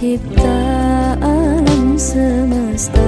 ciptaan semesta.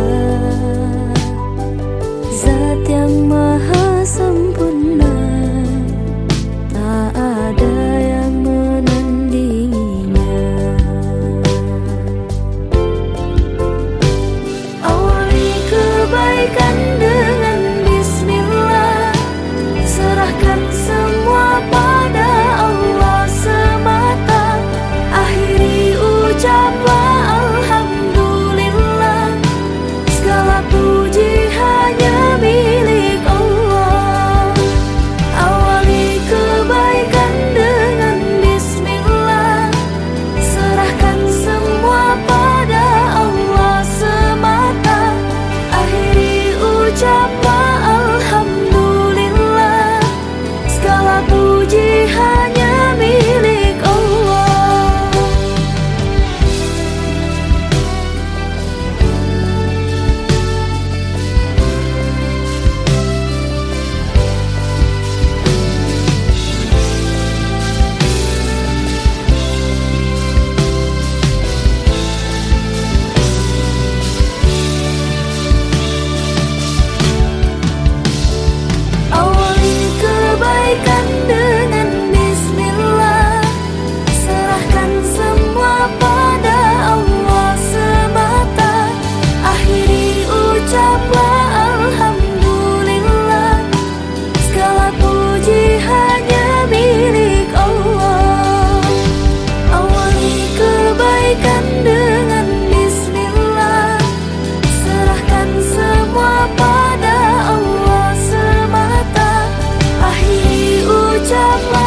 jump of my